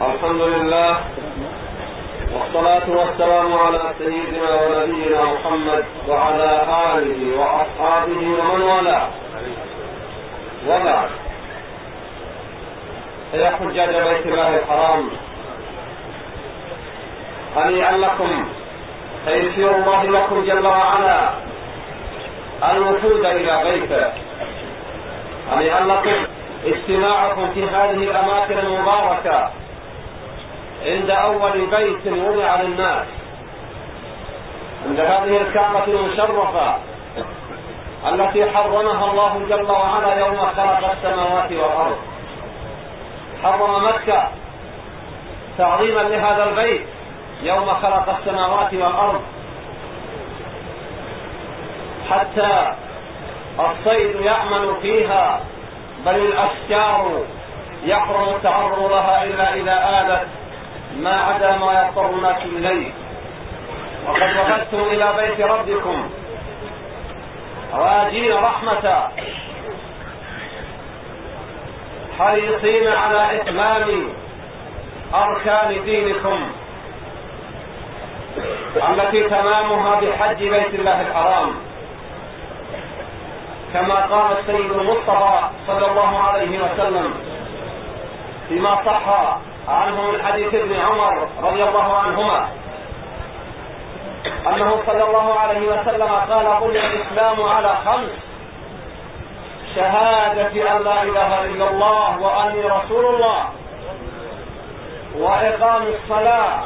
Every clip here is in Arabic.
الحمد لله والصلاة والسلام على سيدنا ونبينا محمد وعلى آله وأصحابه ومن والاه. وبعد. يا حجاج بيت الله الحرام هنيئا لكم تيسير الله لكم جل وعلا الوفود إلى بيته. هنيئا لكم اجتماعكم في هذه الأماكن المباركة. عند أول بيت وضع للناس. عند هذه الكعبة المشرفة التي حرمها الله جل وعلا يوم خلق السماوات والأرض. حرم مكة تعظيما لهذا البيت يوم خلق السماوات والأرض. حتى الصيد يأمن فيها بل الأشجار يحرم التعرض لها إلا إذا آلت ما عدا ما يضطر الناس إليه. وقد وفدتم إلى بيت ربكم. راجين رحمة. حريصين على إتمام أركان دينكم. التي تمامها بحج بيت الله الحرام. كما قال السيد المصطفى صلى الله عليه وسلم فيما صح عنه من حديث ابن عمر رضي الله عنهما. أنه صلى الله عليه وسلم قال بني الإسلام على خمس. شهادة أن لا إله إلا الله وأني رسول الله. وإقام الصلاة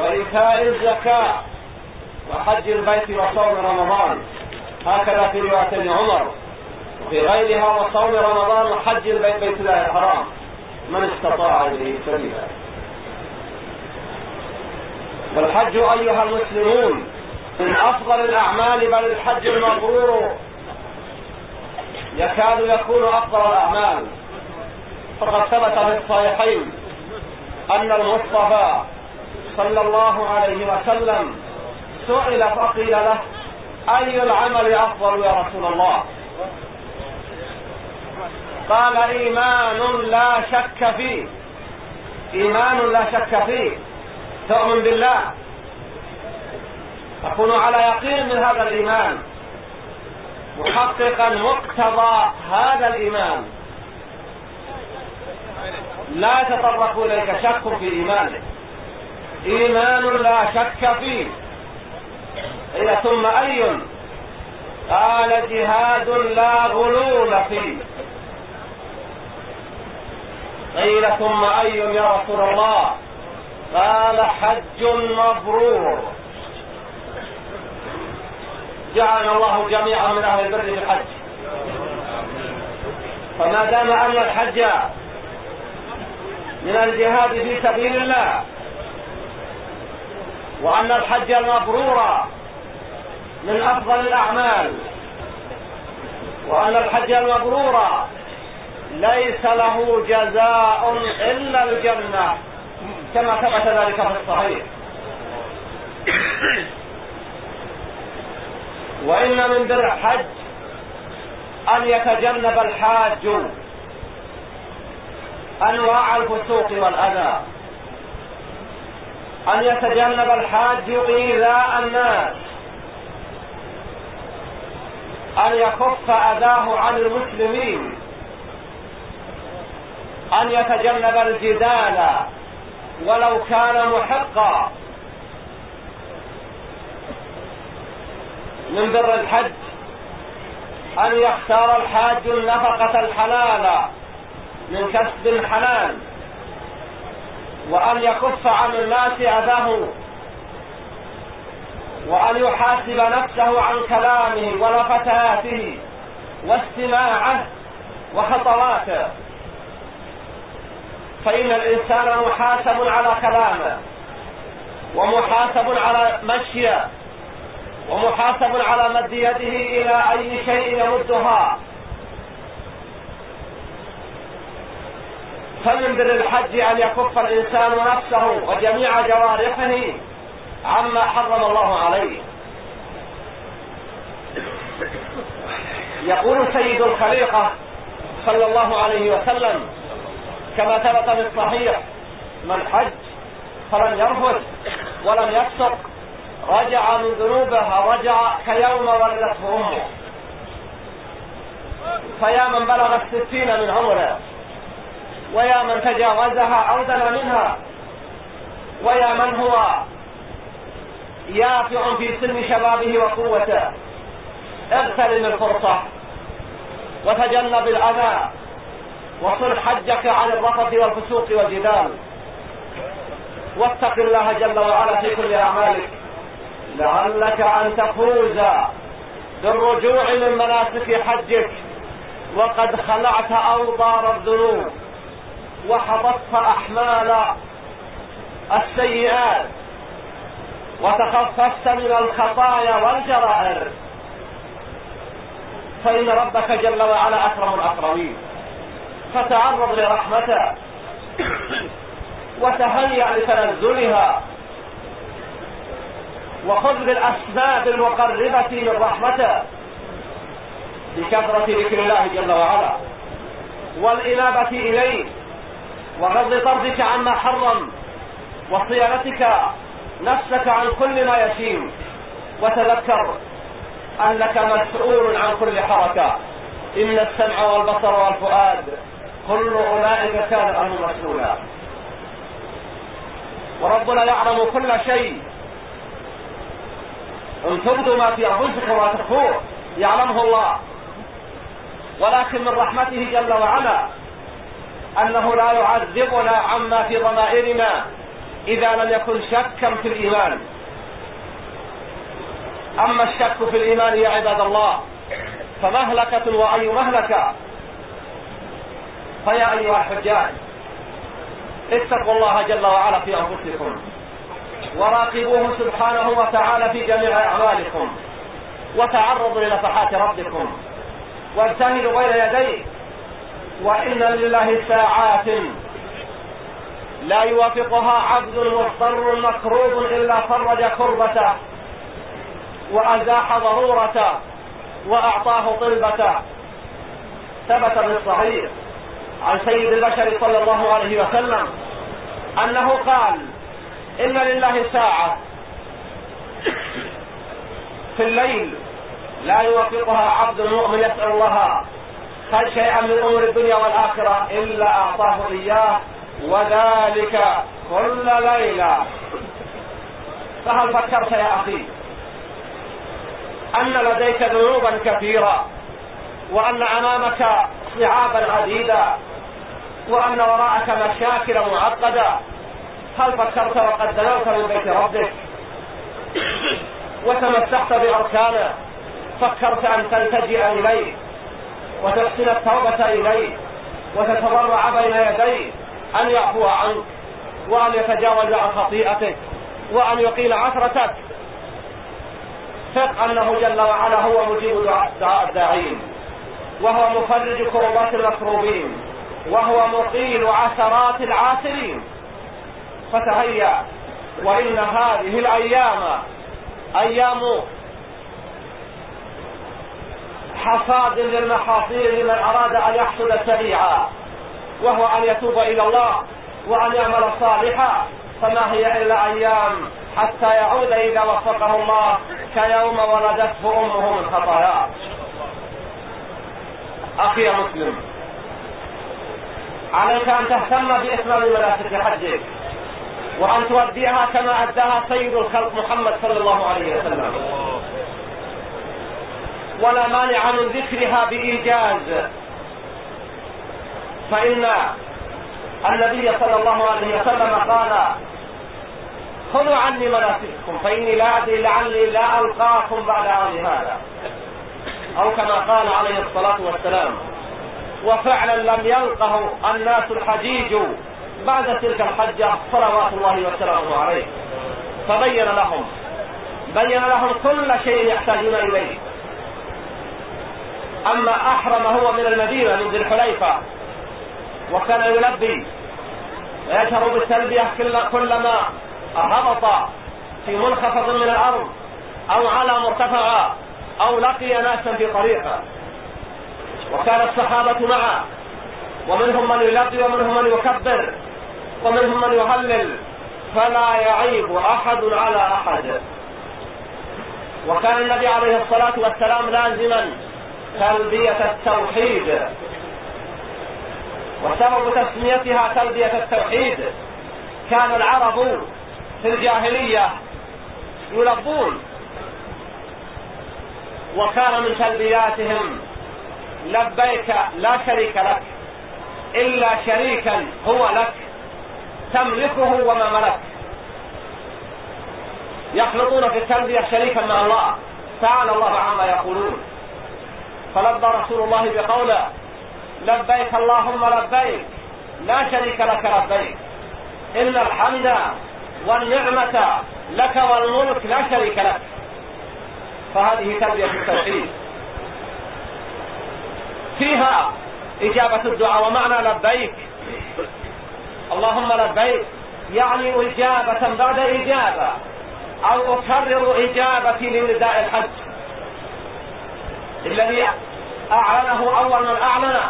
وإيتاء الزكاة وحج البيت وصوم رمضان. هكذا في رواية عمر. وفي غيرها وصوم رمضان وحج البيت بيت الله الحرام. من استطاع إليه سبيلا والحج أيها المسلمون من أفضل الأعمال بل الحج المبرور يكاد يكون أفضل الأعمال. فقد ثبت في الصحيحين أن المصطفى صلى الله عليه وسلم سئل فقيل له أي العمل أفضل يا رسول الله؟ قال إيمان لا شك فيه. إيمان لا شك فيه. تؤمن بالله. تكون على يقين من هذا الإيمان. محققا مقتضى هذا الإيمان. لا يتطرق إليك شك في إيمانك. إيمان لا شك فيه. إلى ثم أي؟ قال جهاد لا غلول فيه. قيل ثم أي يا رسول الله؟ قال حج مبرور. جعلنا الله جميعا من أهل البر في الحج فما دام أن الحج من الجهاد في سبيل الله وأن الحج المبرور من أفضل الأعمال وأن الحج المبرور ليس له جزاء إلا الجنة. كما ثبت ذلك في الصحيح. وإن من بر الحج أن يتجنب الحاج. أنواع الفسوق والأذى. أن يتجنب الحاج إيذاء الناس. أن يكف أذاه عن المسلمين. أن يتجنب الجدال ولو كان محقا. من بر الحج أن يختار الحاج النفقة الحلال من كسب حلال وأن يكف عن الناس أذاه وأن يحاسب نفسه عن كلامه ولفتاته واستماعه وخطواته. فإن الإنسان محاسب على كلامه ومحاسب على مشيه ومحاسب على مد يده إلى أي شيء يمدها. فمن بر الحج أن يكف الإنسان نفسه وجميع جوارحه عما حرم الله عليه. يقول سيد الخليقة صلى الله عليه وسلم كما ثبت في الصحيح من حج فلم يرفث ولم يفسق رجع من ذنوبه رجع كيوم ولدته أمه. فيا من بلغ الستين من عمره ويا من تجاوزها أو دنا منها ويا من هو يافع في سن شبابه وقوته اغتنم الفرصة وتجنب الأذى. وصل حجك عن الرفث والفسوق والجدال. واتق الله جل وعلا في كل أعمالك. لعلك أن تفوز بالرجوع من مناسك حجك. وقد خلعت أوضار الذنوب. وحبطت أحمال السيئات. وتخففت من الخطايا والجرائر. فإن ربك جل وعلا أكرم الأكرمين. فتعرض لرحمته وتهيأ لتنزلها وخذ بالأسباب المقربة من رحمته بكثرة ذكر الله جل وعلا والإنابة إليه وغض طرفك عما حرم وصيانتك نفسك عن كل ما يشين وتذكر أنك مسؤول عن كل حركة إن السمع والبصر والفؤاد كل أولئك كان عنه مسؤولا وربنا يعلم كل شيء. ان تبدوا ما في أنفسكم وما تخفوه. يعلمه الله. ولكن من رحمته جل وعلا أنه لا يعذبنا عما في ضمائرنا إذا لم يكن شكا في الإيمان. أما الشك في الإيمان يا عباد الله فمهلكة وأي مهلكة؟ فيا أيها الحجاج اتقوا الله جل وعلا في أنفسكم وراقبوه سبحانه وتعالى في جميع أعمالكم وتعرضوا لنفحات ربكم واجتهدوا بين يديه وإن لله ساعات لا يوافقها عبد مضطر مكروب إلا فرج كربته وأزاح ضرورته وأعطاه طلبته ثبت بالصحيح عن سيد البشر صلى الله عليه وسلم أنه قال إن لله ساعة في الليل لا يوافقها عبد مؤمن يسأل الله خير شيئا من أمور الدنيا والآخرة إلا أعطاه إياه وذلك كل ليلة. فهل فكرت يا أخي أن لديك ذنوبا كثيرة وأن أمامك صعابا عديدة وأن وراءك مشاكل معقدة. هل فكرت وقد دنوت من بيت ربك؟ وتمسحت بأركانه. فكرت أن تلتجئ إليه. وتحسن التوبة إليه. وتتضرع بين يديه. أن يعفو عنك. وأن يتجاوز عن خطيئتك. وأن يقيل عثرتك. ثق أنه جل وعلا هو مجيب دعاء الداعين. وهو مفرج كربات المكروبين. وهو مقيل عثرات العاثرين فتهيأ وإن هذه الأيام أيام حصاد للمحاصيل لمن أراد أن يحصد سريعا وهو أن يتوب إلى الله وأن يعمل صالحا فما هي إلا أيام حتى يعود إذا وفقه الله كيوم ولدته أمه من خطاياه. أخي مسلم عليك أن تهتم بإتمام مناسك حجك وأن تؤديها كما أداها سيد الخلق محمد صلى الله عليه وسلم. ولا مانع من ذكرها بإيجاز. فإن النبي صلى الله عليه وسلم قال خذوا عني مناسككم فإني لا أدري لعلي لا ألقاكم بعد عام هذا. أو كما قال عليه الصلاة والسلام وفعلا لم يلقه الناس الحجيج بعد تلك الحجة صلوات الله وسلامه عليه. فبين لهم بين لهم كل شيء يحتاجون إليه. أما أحرم هو من المدينة من ذي الحليفة وكان يلبي ويشعر بالتلبية كلما هبط في منخفض من الأرض أو على مرتفع أو لقي ناسا في طريقه. وكان الصحابة معه. ومنهم من يلبي ومنهم من يكبر. ومنهم من يهلل. فلا يعيب أحد على أحد. وكان النبي عليه الصلاة والسلام لازما تلبية التوحيد. وسبب تسميتها تلبية التوحيد. كان العرب في الجاهلية يلبون. وكان من تلبياتهم لبيك لا شريك لك إلا شريكا هو لك تملكه وما ملك. يخلطون في التلبية شريكا مع الله تعالى الله عما يقولون. فلبى رسول الله بقوله لبيك اللهم لبيك لا شريك لك لبيك. إن الحمد والنعمة لك والملك لا شريك لك. فهذه تلبية التوحيد. فيها إجابة الدعاء ومعنى لبيك. اللهم لبيك. يعني إجابة بعد إجابة. أو أكرر إجابتي لنداء الحج. الذي أعلنه أول من أعلن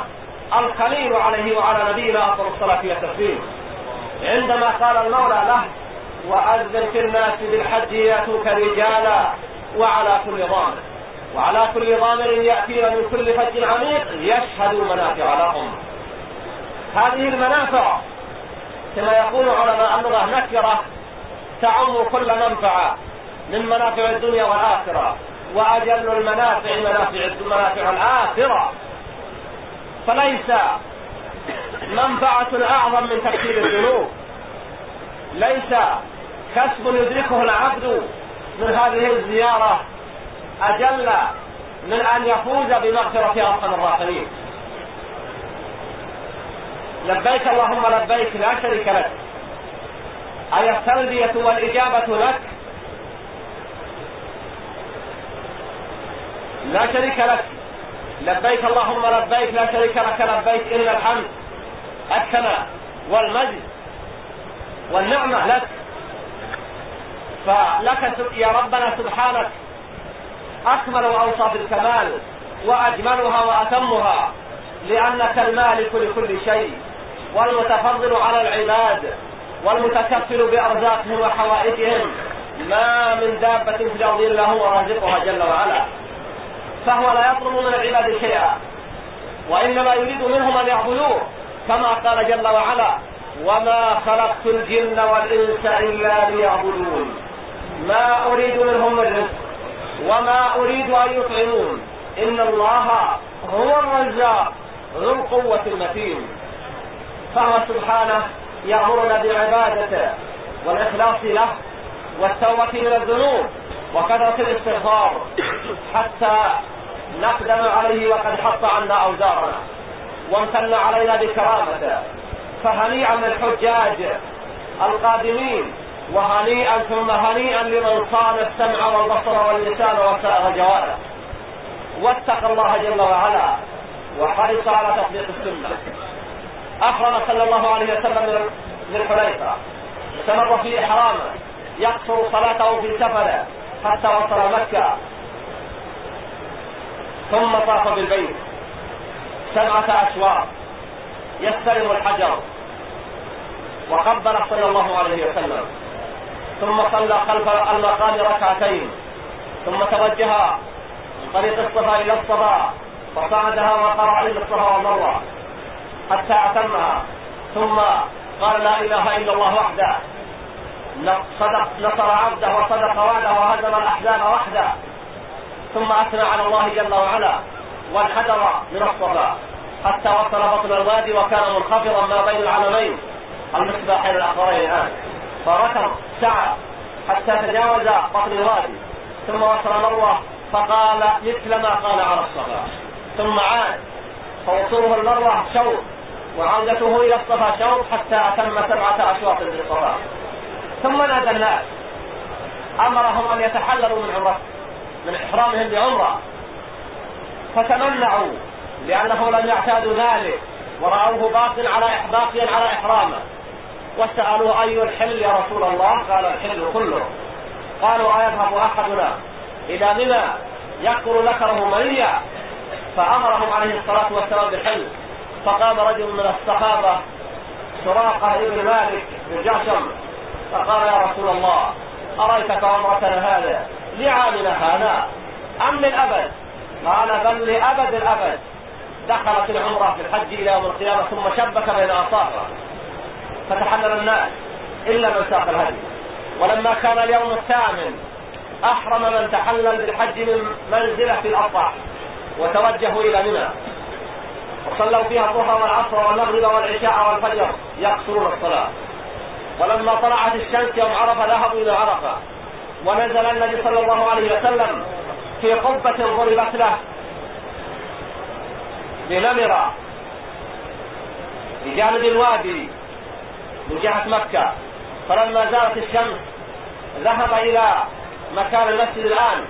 الخليل عليه وعلى نبينا أفضل الصلاة والتسليم. عندما قال المولى له وأذن في الناس بالحج يأتوك رجالا وعلى كل ضامر وعلى كل ضامر يأتين من كل فج عميق يشهدوا منافع لهم. هذه المنافع كما يقول علماء اللغة نكرة تعم كل منفعة من منافع الدنيا والآخرة وأجل المنافع منافع المنافع الآخرة. فليس منفعة أعظم من تكفير الذنوب. ليس كسب يدركه العبد من هذه الزيارة أجل من أن يفوز بمغفرة أرحم الراحمين. لبيك اللهم لبيك لا شريك لك. أي التلبية والإجابة لك؟ لا شريك لك. لبيك اللهم لبيك لا شريك لك. لبيك إن الحمد الثناء والمجد والنعمة لك. فلك يا ربنا سبحانك. أكمل أوصاف الكمال وأجملها وأتمها لأنك المالك لكل شيء والمتفضل على العباد والمتكفل بأرزاقهم وحوائجهم ما من دابة في الأرض إلا هو رازقها جل وعلا. فهو لا يطلب من العباد شيئا وإنما يريد منهم أن يعبدوه كما قال جل وعلا وما خلقت الجن والإنس إلا ليعبدون ما أريد منهم من رزق وما أريد أن يطعمون. إن الله هو الرزاق ذو القوة المتين. فهو سبحانه يأمرنا بعبادته والإخلاص له والتوبة من الذنوب وكثرة الاستغفار. حتى نقدم عليه وقد حط عنا أوزارنا وامتن علينا بكرامته. فهنيئا للحجاج القادمين وهنيئا ثم هنيئا لمن صان السمع والبصر واللسان وسائر الجوارح واتقى الله جل وعلا وحرص على تطبيق السنة. احرم صلى الله عليه وسلم من حليفه استمر في إحرامه. يقصر صلاته في سفره حتى وصل مكة. ثم طاف بالبيت. سبعة أشواط. يستلم الحجر. وقبل صلى الله عليه وسلم. ثم صلى خلف المقام ركعتين. ثم توجه من طريق الصفا إلى الصفا فصعدها وقرأ إلى الصفا والمروه حتى أتمها. ثم قال لا إله إلا الله وحده. صدق نصر عبده وصدق وعده وهزم الأحزاب وحده. ثم أثنى على الله جل وعلا وانحدر من الصفا حتى وصل بطن الوادي وكان منخفضا ما بين العلمين. المصباحين الاخضرين الان فركض سعى حتى تجاوز بطن الوادي ثم وصل مروة فقال مثل ما قال على الصفا. ثم عاد. فوصوله المروة شوط. وعودته إلى الصفا شوط حتى أتم سبعة أشواط للصفا ثم نادى الناس. أمرهم أن يتحللوا من عمره من إحرامهم بعمرة. فتمنعوا لأنه لم يعتادوا ذلك. ورأوه باطل على باقيا على إحرامه. وسألوا أي الحل يا رسول الله؟ قال الحل كله. قالوا أيذهب أحدنا؟ إلى منى يكر ذكره منيا فأمرهم عليه الصلاة والسلام بالحل فقام رجل من الصحابة سراقة ابن مالك بن جعشم فقال يا رسول الله أريتك عمرتنا هذا؟ لعامنا هذا. أم للأبد؟ قال بل لأبد الأبد. دخلت العمرة في الحج إلى يوم القيامة ثم شبك بين أصابعه فتحلل الناس إلا من ساق الهدي. ولما كان اليوم الثامن أحرم من تحلل بالحج من منزلة الأضحى وتوجهوا إلى منى. وصلوا فيها الظهر والعصر والمغرب والعشاء والفجر يقصرون الصلاة. ولما طلعت الشمس يوم عرفة ذهبوا إلى عرفة. ونزل النبي صلى الله عليه وسلم في قبة ضربت له. بنمرة بجانب الوادي. من جهة مكة. فلما زالت الشمس ذهب إلى مكان المسجد الآن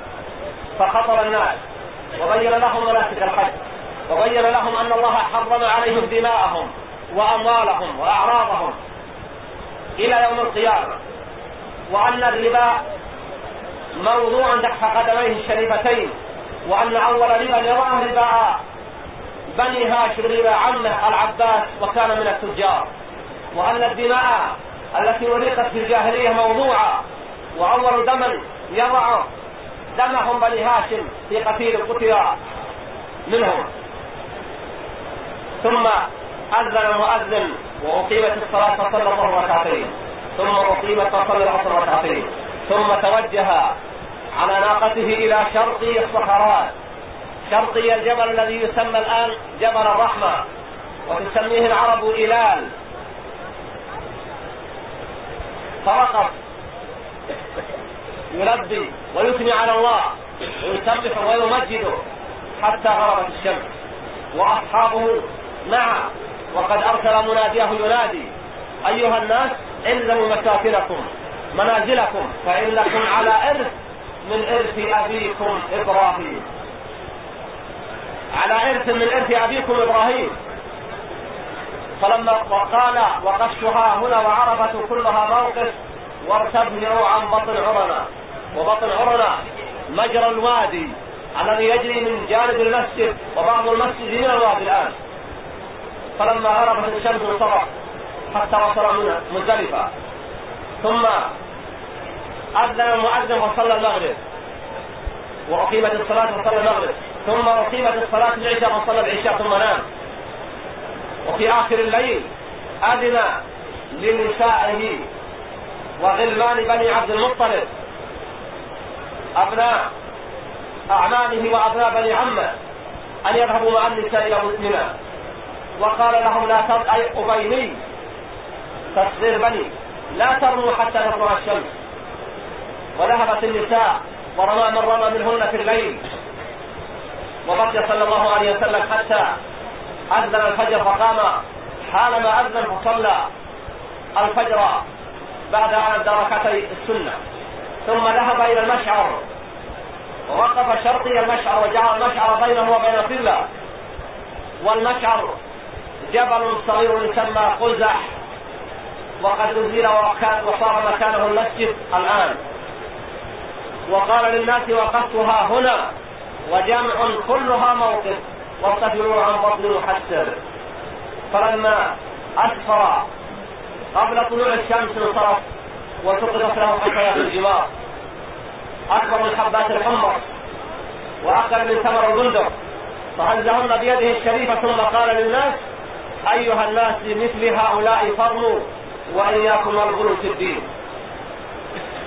فخطر الناس وبين لهم مناسك الحج وبين لهم أن الله حرم عليهم دماءهم وأموالهم وأعراضهم إلى يوم القيامة. وأن الربا موضوع تحت قدميه الشريفتين وأن أول ربا يراه ربا بني هاشم ربا عمه العباس وكان من التجار. وأن الدماء التي أريقت في الجاهلية موضوعة وأول دم يضع دمهم بني هاشم في قتيل قتل منهم. ثم أذن المؤذن وأقيمت الصلاة فصلى الله ركعتين. ثم أقيمت فصلى العصر ركعتين. ثم توجه على ناقته إلى شرقي الصحراء. شرقي الجبل الذي يسمى الآن جبل الرحمة وتسميه العرب إلال فرقص يلبي ويثني على الله ويسبح ويمجده حتى غربت الشمس. وأصحابه معه. وقد أرسل مناديه ينادي. أيها الناس الزموا مساكنكم منازلكم فإنكم على إرث من إرث أبيكم إبراهيم. على إرث من إرث أبيكم إبراهيم. فلما قال وقشها هنا وعرفة كلها موقف وارتبنوا عن بطن عرنا وبطن عرنا مجرى الوادي الذي يجري من جانب المسجد وبعض المسجد من الوادي الآن. فلما غربت الشمس انصرف حتى وصل مزدلفة. ثم أذن المؤذن وصلى المغرب. وأقيمت الصلاة وصلى المغرب. ثم أقيمت الصلاة العشاء وصلى العشاء ثم نام. وفي آخر الليل أذن لنسائه وغلمان بني عبد المطلب أبناء أعمامه وأبناء بني عمه أن يذهبوا مع النساء إلى مسلمة وقال لهم لا تر أي أبيني تصغير بني لا ترموا حتى تطلع الشمس. وذهبت النساء ورمى من رمى منهن في الليل. وبقي صلى الله عليه وسلم حتى أذن الفجر فقام. حالما أذن فصلى الفجر بعد أن أدى ركعتي السنة. ثم ذهب إلى المشعر. ووقف شرقي المشعر وجعل المشعر بينه وبين القبلة والمشعر جبل صغير يسمى قزح. وقد أزيل وصار مكانه المسجد الآن. وقال للناس وقفتها هنا. وجمع كلها موقف. وارتفعوا عن بطن محسر فلما أسفر قبل طلوع الشمس انصرف وسقطت له حصيات الجمار أكبر من حبات الحمص وأقل من ثمر البندق فهزهن بيده الشريفة ثم قال للناس أيها الناس مثل هؤلاء فرموا وإياكم والغلو في الدين.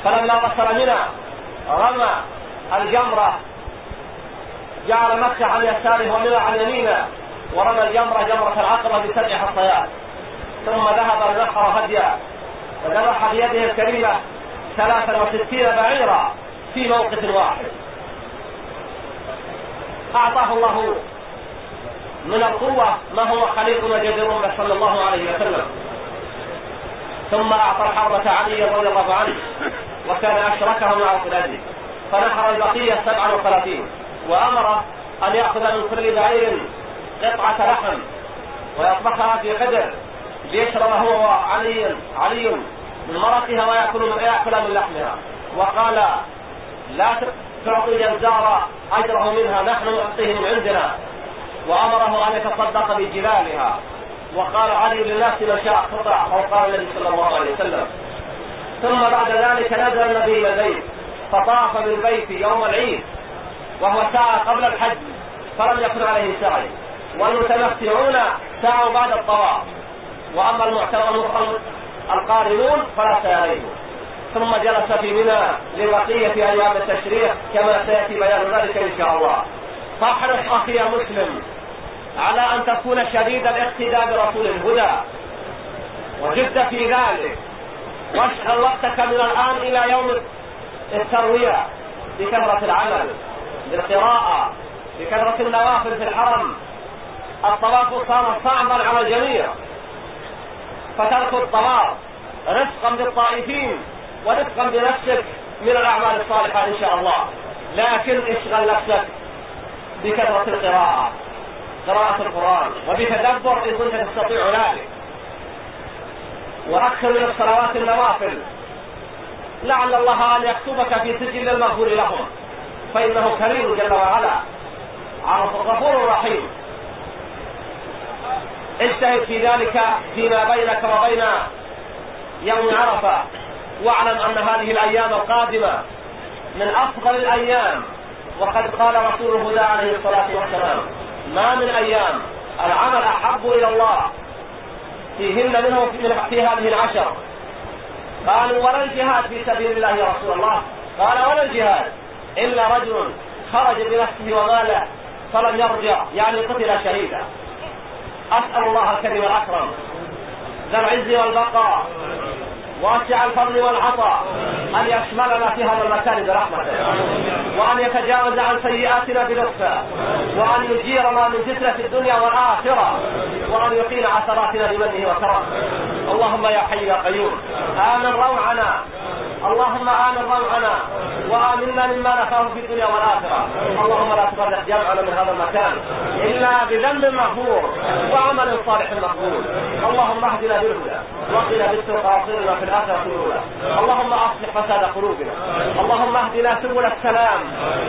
فلما وصل منى رمى الجمرة جعل مكة عن يساره ومنى عن يمينه ورمى الجمرة جمرة العقبة بسبع حصيات. ثم ذهب لنحر هديا وذبح بيده الكريمة ثلاثا وستين بعيرا في موقف واحد. أعطاه الله من القوة ما هو خليق وجدير صلى الله عليه وسلم. ثم أعطى الحربة علي رضي الله عنه وكان أشركه مع أولاده فنحر البقية سبعا وثلاثين. وأمر أن يأخذ من كل بعير قطعة لحم ويطبخها في قدر ليشرب هو وعلي علي من مرقها ويأكل من يأكل من لحمها. وقال لا تعطي جزار أجره منها نحن نعطيه من عندنا. وأمره أن يتصدق بجلالها. وقال علي للناس من شاء قطع أو قال النبي صلى الله عليه وسلم. ثم بعد ذلك نزل النبي إلى البيت فطاف بالبيت يوم العيد. وهو ساعة قبل الحج فلم يكن عليه سعي. والمتمتعون سعوا بعد الطواف. وأما المعتمرون القارنون فلا سعي ثم جلس في منى لبقية أيام التشريق كما سيأتي بيان ذلك إن شاء الله. فاحرص أخي يا مسلم على أن تكون شديد الاقتداء برسول الهدى. وجد في ذلك. واشغل وقتك من الآن إلى يوم التروية بكثرة العمل. بالقراءة بكثرة النوافل في الحرم الطواف صار صعبا على الجميع. فترك الطواف رفقا بالطائفين ورفقا بنفسك من الأعمال الصالحة إن شاء الله. لكن اشغل نفسك بكثرة القراءة قراءة القرآن وبتدبر إن كنت تستطيع ذلك. وأكثر من الصلوات النوافل. لعل الله أن يكتبك في سجل المغفور لهم. فإنه كريم جل وعلا. غفور رحيم. اجتهد في ذلك فيما بينك وبين يوم عرفة. واعلم أن هذه الأيام القادمة من أفضل الأيام. وقد قال رسول الهدى عليه الصلاة والسلام ما من أيام العمل أحب إلى الله فيهن منه في هذه العشر. قالوا ولا الجهاد في سبيل الله يا رسول الله. قال ولا الجهاد. إلا رجل خرج بنفسه وماله فلم يرجع يعني قتل شهيدا. أسأل الله الكريم الأكرم ذا العز والبقاء واسع الفضل والعطاء أن يشملنا في هذا المكان برحمته وأن يتجاوز عن سيئاتنا بلطفه وأن يجيرنا من فتنة الدنيا والآخرة وأن يقيل عثراتنا بمنه وكرمه. اللهم يا حي يا قيوم آمن روعنا اللهم آمن روعنا وآمنا مما نخاف في الدنيا والآخرة. اللهم لا تفرق جمعنا من هذا المكان إلا بذنب مغفور وعمل صالح مقبول. اللهم اهدنا بالهدى وقنا بالتقى في الآخرة الأولى اللهم أصلح فساد قلوبنا. اللهم اهدنا سبل السلام.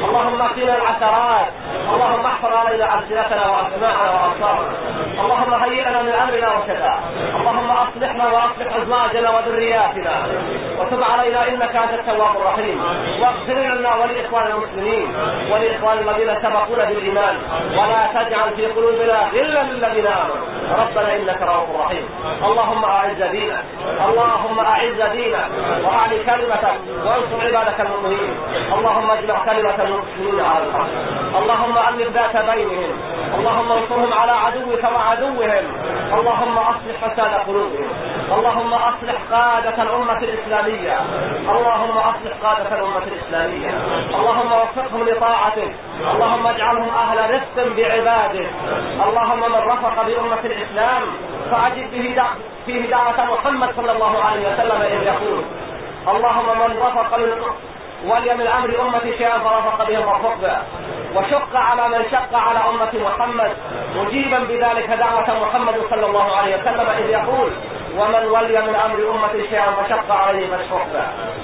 اللهم قنا العثرات. اللهم احفظ علينا ألسنتنا وأسماعنا وأبصارنا. اللهم هيئ لنا من أمرنا رشدا اللهم أصلحنا وأصلح أزواجنا وذرياتنا. وتب علينا إنك أنت التواب الرحيم. واغفر لنا ولإخوان المسلمين. ولإخوان الذين سبقونا بالإيمان. ولا تجعل في قلوبنا غلا للذين آمنوا. ربنا إنك رؤوف رحيم. اللهم أعز دينك. اللهم أعز دينك. وأعلي كلمتك. وانصر عبادك المؤمنين. اللهم اجمع كلمة المسلمين على الحق. اللهم ألف ذات بينهم. اللهم انصرهم على عدوك وعدوهم اللهم أصلح فساد قلوبهم. اللهم أصلح قادة الأمة الإسلامية. اللهم أصلح قادة الأمة الإسلامية. اللهم وفقهم لطاعتك. اللهم اجعلهم أهل رفق بعبادك. اللهم من رفق بأمة الإسلام فأجد به فيه دعوة محمد صلى الله عليه وسلم إذ يقول. اللهم من رفق ولي من أمر امتي شيئا فرفق به مرفق به وشق على من شق على أمة محمد. مجيبا بذلك دعوة محمد صلى الله عليه وسلم إذ يقول ومن ولي من أمر امتي شيئا فشق عليه فاشفق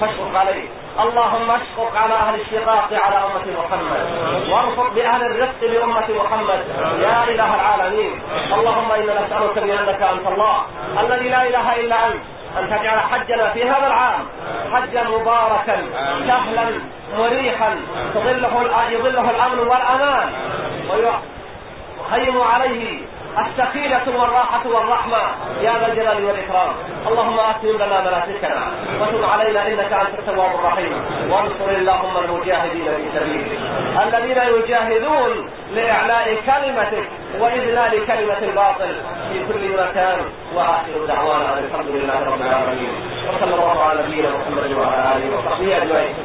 فاشفق عليه. اللهم اشفق على أهل الشقاق على أمة محمد. وارفق بأهل الرفق لامه محمد. يا إله العالمين. اللهم إنا نسألك بانك أنت الله. الذي لا إله إلا أنت. أن تجعل حجنا في هذا العام. حجا مباركا سهلا مريحا تظله يظله الأمن والأمان. ويخيم عليه السكينة والراحة والرحمة. يا ذا الجلال والإكرام. اللهم أتم لنا مناسكنا. وتب علينا إنك أنت التواب الرحيم. وانصر اللهم المجاهدين في سبيلك. الذين يجاهدون لإعلاء كلمتك وإذلال كلمة الباطل في كل مكان. وآخر دعوانا الحمد لله رب العالمين. وصلى الله على نبينا محمد وعلى آله وصحبه أجمعين.